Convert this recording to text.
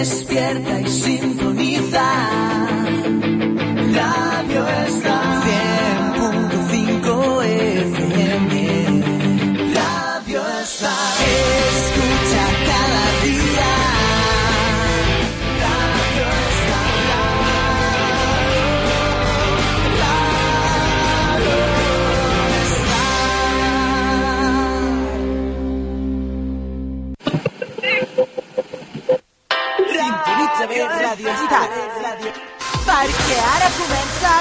Despierta y sintoniza. Sintonitza bé Radio Estat. Perquè ara comença